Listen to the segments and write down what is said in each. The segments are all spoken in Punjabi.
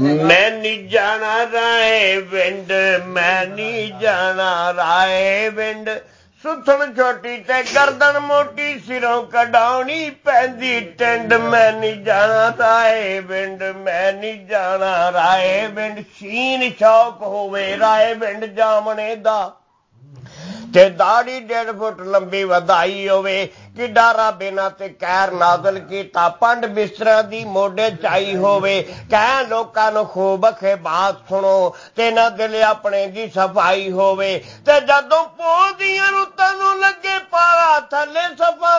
ਮੈਂ ਨਹੀਂ ਜਾਣਾ ਰਾਏ ਵਿੰਡ ਮੈਂ ਨਹੀਂ ਜਾਣਾ ਰਾਏ ਵਿੰਡ ਸੁਥਣ ਛੋਟੀ ਤੇ ਗਰਦਨ ਮੋਟੀ, ਸਿਰੋਂ ਕਢਾਉਣੀ ਪੈਂਦੀ ਟੰਡ। ਮੈਂ ਨਹੀਂ ਜਾਣਾ ਰਾਏ ਵਿੰਡ ਮੈਂ ਨਹੀਂ ਜਾਣਾ ਰਾਏ ਵਿੰਡ ਸ਼ੀਨ ਸ਼ੌਕ ਹੋਵੇ ਰਾਏ ਵਿੰਡ ਜਾਮਣੇ ਦਾ। ਤੇ ਦਾੜੀ ਡੇਢ ਫੁੱਟ ਲੰਬੀ ਵਧਾਈ ਹੋਵੇ ਕਿ ਡਾਰਾ ਬਿਨਾ ਤੇ ਕਹਿਰ ਨਾਜ਼ਲ ਕੀਤਾ। ਪੰਡ ਬਿਸਤਰਾ ਦੀ ਮੋਢੇ ਚਾਈ ਹੋਵੇ ਕਹਿ ਲੋਕਾਂ ਨੂੰ ਖੂਬ ਖੇ ਬਾਤ ਸੁਣੋ, ਤੇ ਨਾ ਦਿਲ ਆਪਣੇ ਦੀ ਸਫ਼ਾਈ ਹੋਵੇ। ਤੇ ਜਦੋਂ ਪੋਦੀਆਂ ਰੁੱਤਾਂ ਨੂੰ ਲੱਗੇ ਪਾਰਾ, ਥੱਲੇ ਸਫਾ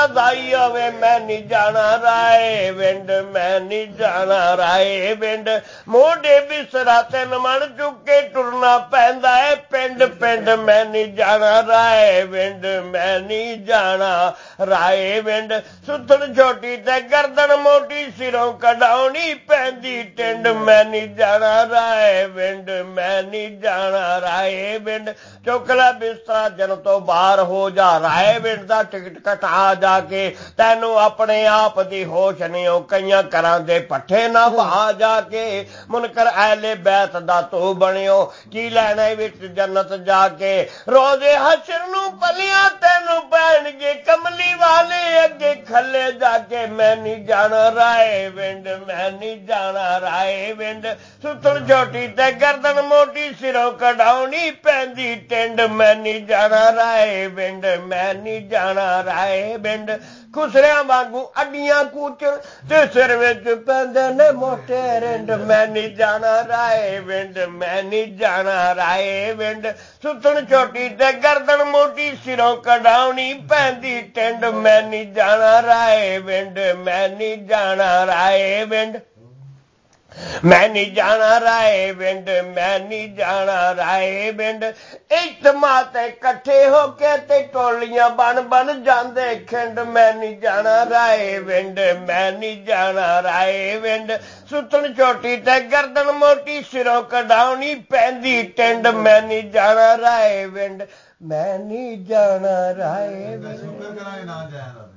ਤੇ ਦਾਈ ਹੋਵੇ ਮੈਂ ਨਹੀਂ ਜਾਣਾ ਰਾਏ ਵਿੰਡ, ਮੈਂ ਨਹੀਂ ਜਾਣਾ ਰਾਏ ਵਿੰਡ। ਮੋਢੇ ਬਿਸਤਰਾ ਤੇ ਮਣ ਚੁੱਕ ਕੇ ਟੁਰਨਾ ਪੈਂਦਾ ਏ ਪਿੰਡ ਪਿੰਡ। ਮੈਂ ਨਹੀਂ ਜਾਣਾ ਰਾਏ ਵਿੰਡ, ਮੈਂ ਨਹੀਂ ਜਾਣਾ ਰਾਏ ਵਿੰਡ। ਸੁੱਥਣ ਛੋਟੀ ਤੇ ਗਰਦਨ ਮੋਟੀ, ਸਿਰੋਂ ਕਢਾਉਣੀ ਪੈਂਦੀ ਟਿੰਡ। ਮੈਂ ਨਹੀਂ ਜਾਣਾ ਰਾਏ ਵਿੰਡ, ਮੈਂ ਨਹੀਂ ਜਾਣਾ ਰਾਏ ਵਿੰਡ। ਚੁੱਕਲਾ ਬਿਸਤਰਾ ਜਨ ਤੋਂ ਬਾਹਰ ਹੋ ਜਾ। ਰਾਏ ਵਿੰਡ ਦਾ ਟਿਕਟ ਕਟਾ ਜਾ। ਕੇ ਤੈਨੂੰ ਆਪਣੇ ਆਪ ਦੀ ਹੋਸ਼ ਨਹੀਂ, ਉਹ ਕਈਆਂ ਕਰਾਂ ਦੇ ਪੱਠੇ ਨਾ ਭਾ ਜਾ ਕੇ। ਮੁਨਕਰ ਐਲੇ ਬੈਤ ਦਾ ਤੂੰ ਬਣਿਓ, ਕੀ ਲੈਣਾ ਵਿੱਚ ਜੰਨਤ ਜਾ ਕੇ। ਰੋਜ਼ੇ ਹਸ਼ਰ ਨੂੰ ਪਲੀਆਂ ਤੈਨੂੰ ਪੈਣਗੇ, ਕਮਲੀ ਵਾਲੇ ਅੱਗੇ ਖੱਲੇ ਜਾ ਮੈਂ ਨਹੀਂ ਜਾਣਾ ਰਾਏ ਵਿੰਡ, ਮੈਂ ਨਹੀਂ ਜਾਣਾ ਰਾਏ ਵਿੰਡ। ਸੁਤਣ ਛੋਟੀ ਤੇ ਗਰਦਨ ਮੋਟੀ ਸਿਰੋਂ ਕਢਾਉਣੀ ਪੈਂਦੀ ਟਿੰਡ। ਮੈਂ ਨਹੀਂ ਜਾਣਾ ਰਾਏ ਵਿੰਡ, ਮੈਂ ਨਹੀਂ ਜਾਣਾ ਰਾਏ ਵਿੰਡ। ਖੁਸਰਿਆਂ ਵਾਂਗੂ ਅੱਡੀਆਂ ਕੂਚਣ ਤੇ ਸਿਰ ਵਿੱਚ ਪੈਂਦੇ ਨੇ ਮੋਟੇ ਰਿੰਡ। ਮੈਂ ਨਹੀਂ ਜਾਣਾ ਰਾਏ ਵਿੰਡ, ਮੈਂ ਨਹੀਂ ਜਾਣਾ ਰਾਏ ਵਿੰਡ। ਸੁਤਣ ਛੋਟੀ ਤੇ ਗਰਦਨ ਮੋਟੀ, ਸਿਰੋਂ ਕਢਾਉਣੀ ਪੈਂਦੀ ਟਿੰਡ। ਮੈਂ ਨਹੀਂ ਜਾਣਾ ਰਾਏ ਵਿੰਡ, ਮੈਂ ਨਹੀਂ ਜਾਣਾ ਰਾਏ ਵਿੰਡ। ਮੈਂ ਨਹੀਂ ਜਾਣਾ ਰਾਏ ਵਿੰਡ ਮੈਂ ਨਹੀਂ ਜਾਣਾ ਰਾਏ ਵਿੰਡ ਇਤਮਾ ਤੇ ਇਕੱਠੇ ਹੋ ਕੇ ਤੇ ਟੋਲੀਆਂ ਬਣ ਬਣ ਜਾਂਦੇ ਖਿੰਡ। ਮੈਂ ਨਹੀਂ ਜਾਣਾ ਰਾਏ ਵਿੰਡ ਮੈਂ ਨਹੀਂ ਜਾਣਾ ਰਾਏ ਵਿੰਡ ਸੁਤਣ ਛੋਟੀ ਤੇ ਗਰਦਨ ਮੋਟੀ, ਸਿਰੋਂ ਕਢਾਉਣੀ ਪੈਂਦੀ ਟਿੰਡ। ਮੈਂ ਨਹੀਂ ਜਾਣਾ ਰਾਏ ਵਿੰਡ ਮੈਂ ਨਹੀਂ ਜਾਣਾ ਰਾਏ ਵਿੰਡ ਸ਼ੁਕਰ ਕਰਾਂਗੇ ਨਾ ਜਾਇਆ